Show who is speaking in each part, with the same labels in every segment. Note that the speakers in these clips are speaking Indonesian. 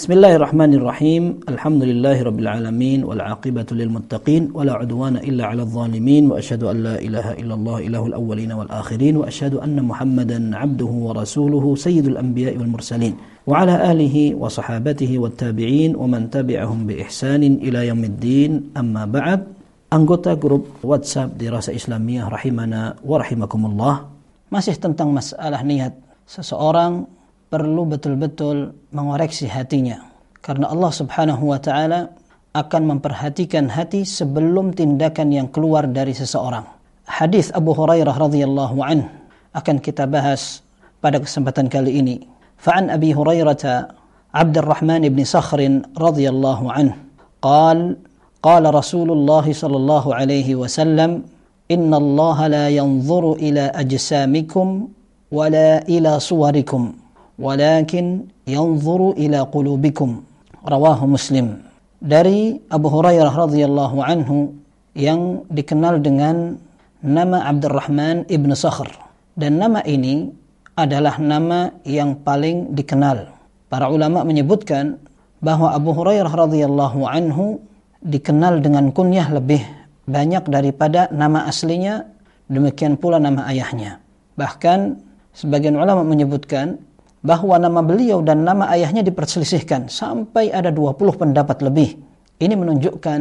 Speaker 1: بسم الله الرحمن الرحيم الحمد لله رب العالمين والعاقبة للمتقين ولا عدوان إلا على الظالمين وأشهد أن لا إله إلا الله إله الأولين والآخرين وأشهد أن محمدا عبده ورسوله سيد الأنبياء والمرسلين وعلى آله وصحابته والتابعين ومن تبعهم بإحسان إلى يوم الدين أما بعد anggota grup WhatsApp di Rasa Islamiyah rahimana wa rahimakumullah. Masih tentang masalah niat seseorang perlu betul-betul mengoreksi hatinya. Karena Allah Subhanahu wa taala akan memperhatikan hati sebelum tindakan yang keluar dari seseorang. Hadis Abu Hurairah radhiyallahu an akan kita bahas pada kesempatan kali ini. Fa'an Abi Hurairah Abdurrahman ibn Sakhr radhiyallahu an قال قال رسول الله صلى الله عليه وسلم إن الله لا ينظر إلى أجسامكم ولا إلى صوركم walakin yanzuru ila qulubikum. Rawahu muslim. Dari Abu Hurairah radhiyallahu anhu yang dikenal dengan nama Abdurrahman ibn Sakhr. Dan nama ini adalah nama yang paling dikenal. Para ulama menyebutkan bahwa Abu Hurairah radhiyallahu anhu dikenal dengan kunyah lebih banyak daripada nama aslinya demikian pula nama ayahnya. Bahkan sebagian ulama menyebutkan bahwa nama beliau dan nama ayahnya diperselisihkan sampai ada 20 pendapat lebih. Ini menunjukkan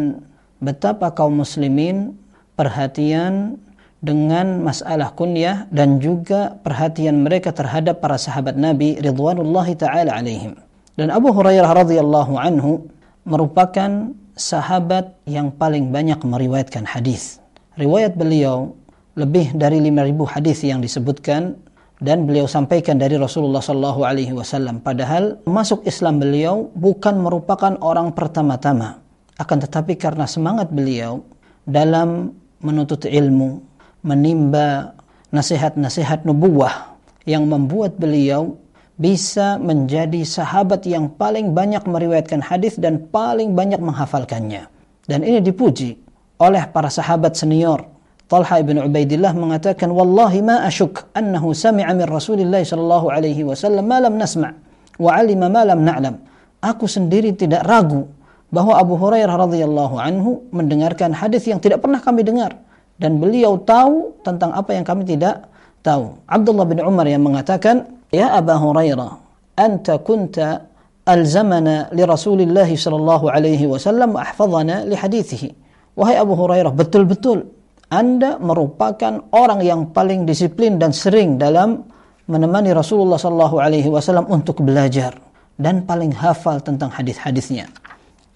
Speaker 1: betapa kaum muslimin perhatian dengan masalah kunyah dan juga perhatian mereka terhadap para sahabat Nabi ridwanullahi taala alaihim. Dan Abu Hurairah radhiyallahu anhu merupakan sahabat yang paling banyak meriwayatkan hadis. Riwayat beliau lebih dari 5000 hadis yang disebutkan dan beliau sampaikan dari Rasulullah Shallallahu Alaihi Wasallam. Padahal masuk Islam beliau bukan merupakan orang pertama-tama, akan tetapi karena semangat beliau dalam menuntut ilmu, menimba nasihat-nasihat nubuah yang membuat beliau bisa menjadi sahabat yang paling banyak meriwayatkan hadis dan paling banyak menghafalkannya. Dan ini dipuji oleh para sahabat senior Talha ibn Ubaidillah mengatakan wallahi ma asyuk annahu sami'a min Rasulillah sallallahu alaihi wasallam ma lam nasma' wa 'alima ma lam na'lam. Aku sendiri tidak ragu bahwa Abu Hurairah radhiyallahu anhu mendengarkan hadis yang tidak pernah kami dengar dan beliau tahu tentang apa yang kami tidak tahu. Abdullah bin Umar yang mengatakan, "Ya Abu Hurairah, anta kunta alzamana li Rasulillah sallallahu alaihi wasallam wa ahfadhana li hadithihi." Wahai Abu Hurairah, betul-betul anda merupakan orang yang paling disiplin dan sering dalam menemani Rasulullah Sallallahu Alaihi Wasallam untuk belajar dan paling hafal tentang hadis-hadisnya.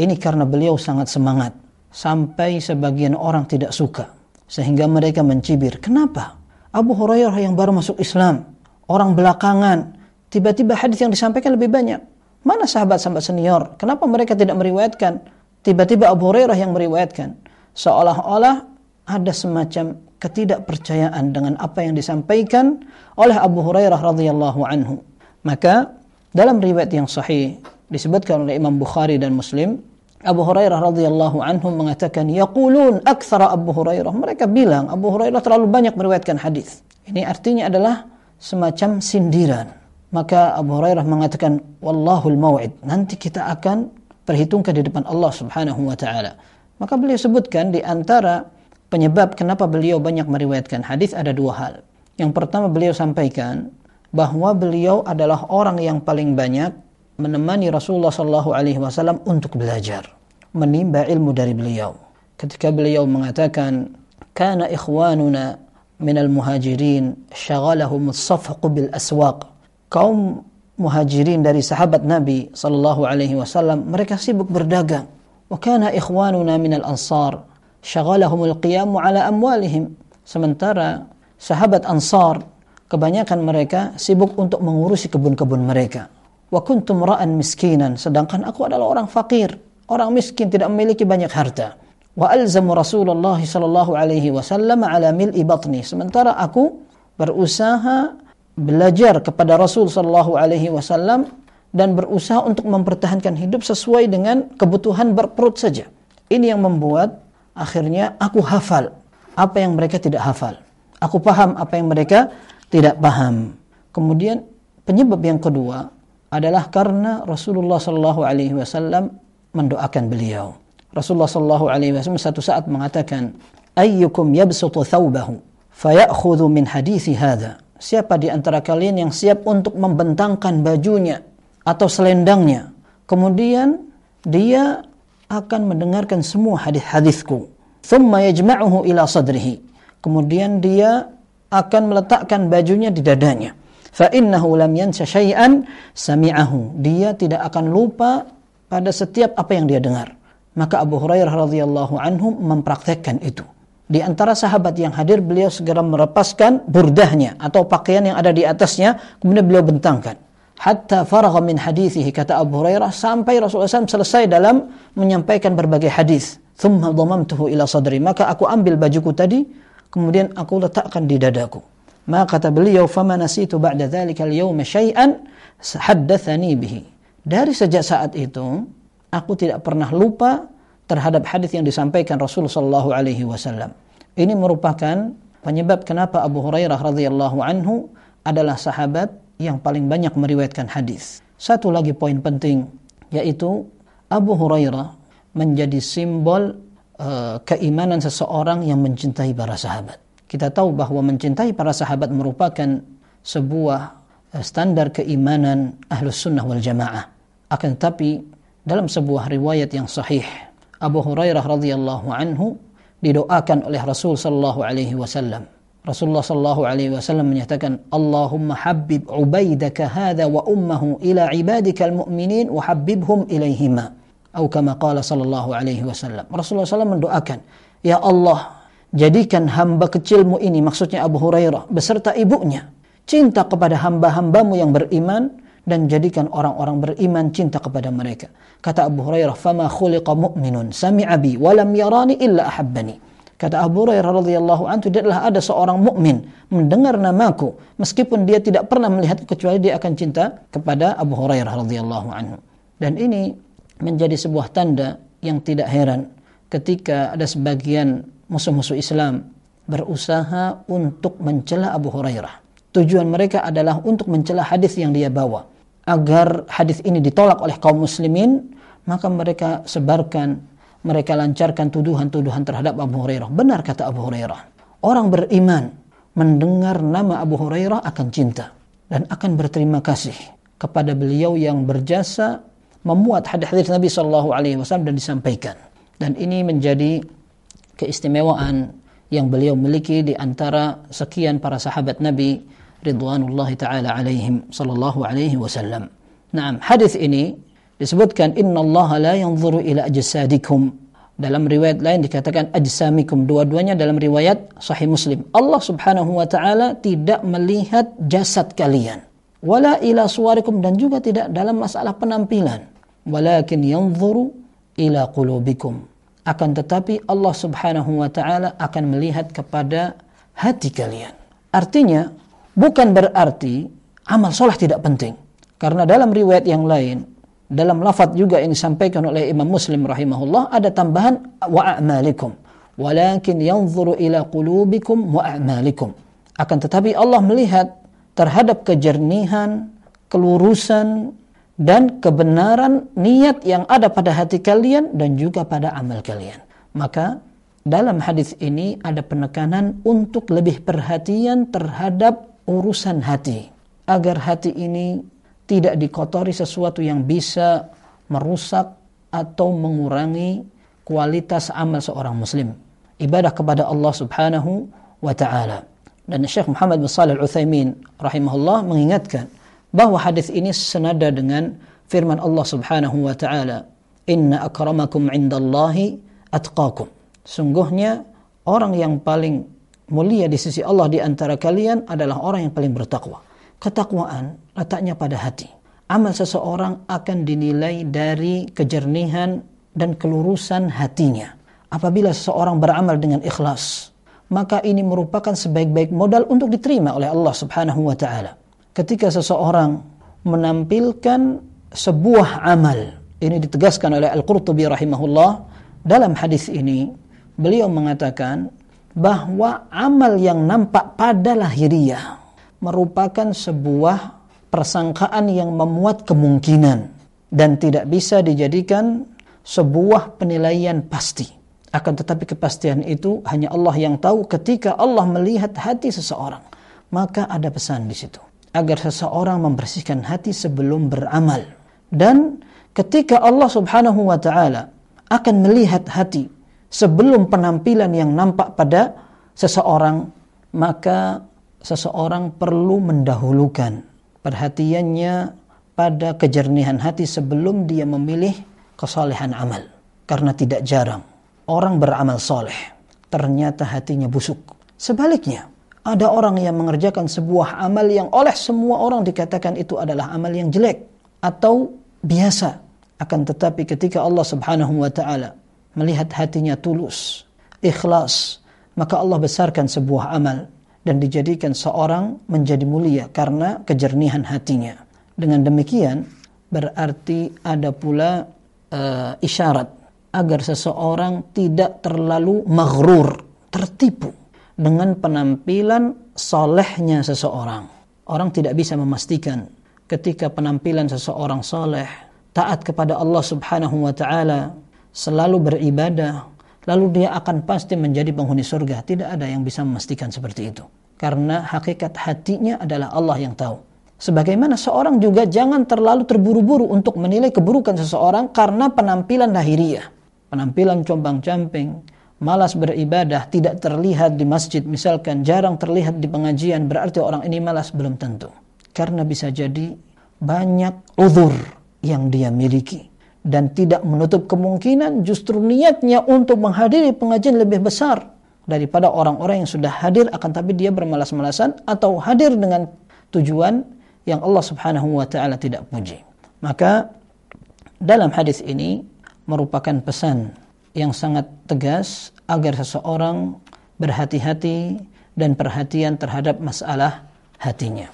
Speaker 1: Ini karena beliau sangat semangat sampai sebagian orang tidak suka sehingga mereka mencibir. Kenapa? Abu Hurairah yang baru masuk Islam, orang belakangan, tiba-tiba hadis yang disampaikan lebih banyak. Mana sahabat-sahabat senior? Kenapa mereka tidak meriwayatkan? Tiba-tiba Abu Hurairah yang meriwayatkan. Seolah-olah ada semacam ketidakpercayaan dengan apa yang disampaikan oleh Abu Hurairah radhiyallahu anhu. Maka dalam riwayat yang sahih disebutkan oleh Imam Bukhari dan Muslim, Abu Hurairah radhiyallahu anhu mengatakan yaqulun aktsara Abu Hurairah. Mereka bilang Abu Hurairah terlalu banyak meriwayatkan hadis. Ini artinya adalah semacam sindiran. Maka Abu Hurairah mengatakan wallahul mau'id. Nanti kita akan perhitungkan di depan Allah Subhanahu wa taala. Maka beliau sebutkan di antara penyebab kenapa beliau banyak meriwayatkan hadis ada dua hal. Yang pertama beliau sampaikan bahwa beliau adalah orang yang paling banyak menemani Rasulullah Shallallahu Alaihi Wasallam untuk belajar, menimba ilmu dari beliau. Ketika beliau mengatakan, "Kana ikhwanuna min al-muhajirin syaghalahum as-safq bil aswaq." Kaum muhajirin dari sahabat Nabi Shallallahu Alaihi Wasallam mereka sibuk berdagang. Wa kana ikhwanuna min al-ansar syaghalahumul qiyamu ala amwalihim. Sementara sahabat Ansar kebanyakan mereka sibuk untuk mengurusi kebun-kebun mereka. Wa kuntum ra'an miskinan, sedangkan aku adalah orang fakir, orang miskin tidak memiliki banyak harta. Wa alzamu Rasulullah sallallahu alaihi wasallam ala mil'i batni. Sementara aku berusaha belajar kepada Rasul sallallahu alaihi wasallam dan berusaha untuk mempertahankan hidup sesuai dengan kebutuhan berperut saja. Ini yang membuat akhirnya aku hafal apa yang mereka tidak hafal. Aku paham apa yang mereka tidak paham. Kemudian penyebab yang kedua adalah karena Rasulullah Shallallahu Alaihi Wasallam mendoakan beliau. Rasulullah Shallallahu Alaihi Wasallam satu saat mengatakan, "Ayyukum yabsutu thawbahu, fayakhudhu min hadithi hadha." Siapa di antara kalian yang siap untuk membentangkan bajunya atau selendangnya, kemudian dia akan mendengarkan semua hadis-hadisku. Thumma yajma'uhu ila sadrihi. Kemudian dia akan meletakkan bajunya di dadanya. Fa innahu lam yansa syai'an sami'ahu. Dia tidak akan lupa pada setiap apa yang dia dengar. Maka Abu Hurairah radhiyallahu anhu mempraktekkan itu. Di antara sahabat yang hadir beliau segera melepaskan burdahnya atau pakaian yang ada di atasnya kemudian beliau bentangkan hatta faragha min hadithihi kata Abu Hurairah sampai Rasulullah SAW selesai dalam menyampaikan berbagai hadis. Thumma dhamamtuhu ila sadri. Maka aku ambil bajuku tadi kemudian aku letakkan di dadaku. Maka kata beliau, "Fama nasitu ba'da dzalika al-yawma syai'an haddatsani bihi." Dari sejak saat itu, aku tidak pernah lupa terhadap hadis yang disampaikan Rasulullah sallallahu alaihi wasallam. Ini merupakan penyebab kenapa Abu Hurairah radhiyallahu anhu adalah sahabat yang paling banyak meriwayatkan hadis. Satu lagi poin penting yaitu Abu Hurairah menjadi simbol uh, keimanan seseorang yang mencintai para sahabat. Kita tahu bahwa mencintai para sahabat merupakan sebuah uh, standar keimanan ahlus sunnah wal jamaah. Akan tetapi dalam sebuah riwayat yang sahih Abu Hurairah radhiyallahu anhu didoakan oleh Rasul sallallahu alaihi wasallam Rasulullah sallallahu alaihi wasallam menyatakan Allahumma habib ubaidaka hadha wa ummahu ila ibadikal mu'minin wa habibhum ilaihima. Atau kama qala sallallahu alaihi wasallam. Rasulullah SAW mendoakan ya Allah jadikan hamba kecilmu ini maksudnya Abu Hurairah beserta ibunya. Cinta kepada hamba-hambamu yang beriman dan jadikan orang-orang beriman cinta kepada mereka. Kata Abu Hurairah fama khuliqa mu'minun sami'a bi wa lam yarani illa ahabbani Kata Abu Hurairah radhiyallahu anhu tidaklah ada seorang mukmin mendengar namaku meskipun dia tidak pernah melihat kecuali dia akan cinta kepada Abu Hurairah radhiyallahu anhu. Dan ini menjadi sebuah tanda yang tidak heran ketika ada sebagian musuh-musuh Islam berusaha untuk mencela Abu Hurairah. Tujuan mereka adalah untuk mencela hadis yang dia bawa. Agar hadis ini ditolak oleh kaum muslimin, maka mereka sebarkan mereka lancarkan tuduhan-tuduhan terhadap Abu Hurairah. Benar kata Abu Hurairah. Orang beriman mendengar nama Abu Hurairah akan cinta dan akan berterima kasih kepada beliau yang berjasa memuat hadis-hadis Nabi Shallallahu Alaihi Wasallam dan disampaikan. Dan ini menjadi keistimewaan yang beliau miliki di antara sekian para sahabat Nabi Ridwanullah taala alaihim sallallahu alaihi wasallam. Nah, hadis ini disebutkan inna Allah la yanzuru ila ajsadikum. Dalam riwayat lain dikatakan ajsamikum. Dua-duanya dalam riwayat sahih Muslim. Allah Subhanahu wa taala tidak melihat jasad kalian. Wala ila suwarikum dan juga tidak dalam masalah penampilan. Walakin yanzuru ila qulubikum. Akan tetapi Allah Subhanahu wa taala akan melihat kepada hati kalian. Artinya bukan berarti amal soleh tidak penting. Karena dalam riwayat yang lain dalam lafaz juga yang disampaikan oleh Imam Muslim rahimahullah ada tambahan wa a'malikum. Walakin yanzuru ila qulubikum wa a'malikum. Akan tetapi Allah melihat terhadap kejernihan kelurusan dan kebenaran niat yang ada pada hati kalian dan juga pada amal kalian. Maka dalam hadis ini ada penekanan untuk lebih perhatian terhadap urusan hati. Agar hati ini tidak dikotori sesuatu yang bisa merusak atau mengurangi kualitas amal seorang muslim. Ibadah kepada Allah Subhanahu wa taala. Dan Syekh Muhammad bin Shalih Al-Utsaimin rahimahullah mengingatkan bahwa hadis ini senada dengan firman Allah Subhanahu wa taala inna akramakum indallahi atqakum. Sungguhnya orang yang paling mulia di sisi Allah di antara kalian adalah orang yang paling bertakwa Ketakwaan letaknya pada hati. Amal seseorang akan dinilai dari kejernihan dan kelurusan hatinya. Apabila seseorang beramal dengan ikhlas, maka ini merupakan sebaik-baik modal untuk diterima oleh Allah Subhanahu wa taala. Ketika seseorang menampilkan sebuah amal, ini ditegaskan oleh Al-Qurtubi rahimahullah dalam hadis ini, beliau mengatakan bahwa amal yang nampak pada lahiriah merupakan sebuah
Speaker 2: persangkaan yang memuat kemungkinan dan tidak bisa dijadikan sebuah penilaian pasti. Akan tetapi kepastian itu hanya Allah yang tahu ketika Allah melihat hati seseorang. Maka ada pesan di situ. Agar seseorang membersihkan hati sebelum beramal. Dan ketika Allah subhanahu wa ta'ala akan melihat hati sebelum penampilan yang nampak pada seseorang, maka seseorang perlu mendahulukan perhatiannya pada kejernihan hati sebelum dia memilih kesalehan amal. Karena tidak jarang orang beramal soleh, ternyata hatinya busuk. Sebaliknya, ada orang yang mengerjakan sebuah amal yang oleh semua orang dikatakan itu adalah amal yang jelek atau biasa. Akan tetapi ketika Allah subhanahu wa ta'ala melihat hatinya tulus, ikhlas, maka Allah besarkan sebuah amal dan dijadikan seorang menjadi mulia karena kejernihan hatinya. Dengan demikian berarti ada pula uh, isyarat agar seseorang tidak terlalu maghrur, tertipu dengan penampilan solehnya seseorang. Orang tidak bisa memastikan ketika penampilan seseorang soleh, taat kepada Allah subhanahu wa ta'ala, selalu beribadah, lalu dia akan pasti menjadi penghuni surga. Tidak ada yang bisa memastikan seperti itu. Karena hakikat hatinya adalah Allah yang tahu. Sebagaimana seorang juga jangan terlalu terburu-buru untuk menilai keburukan seseorang karena penampilan lahiriah. Penampilan combang-camping, malas beribadah, tidak terlihat di masjid, misalkan jarang terlihat di pengajian, berarti orang ini malas belum tentu. Karena bisa jadi banyak uzur yang dia miliki dan tidak menutup kemungkinan justru niatnya untuk menghadiri pengajian lebih besar daripada orang-orang yang sudah hadir akan tapi dia bermalas-malasan atau hadir dengan tujuan yang Allah Subhanahu wa taala tidak puji. Maka dalam hadis ini merupakan pesan yang sangat tegas agar seseorang berhati-hati dan perhatian terhadap masalah hatinya.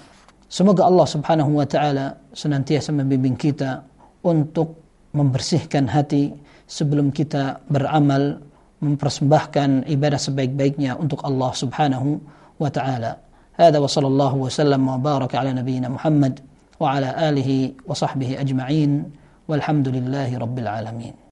Speaker 2: Semoga Allah Subhanahu wa taala senantiasa membimbing kita untuk membersihkan hati sebelum kita beramal mempersembahkan ibadah sebaik-baiknya untuk Allah Subhanahu wa taala. Hada wa sallallahu wa sallam wa Muhammad wa ala alihi ajma'in walhamdulillahi rabbil alamin.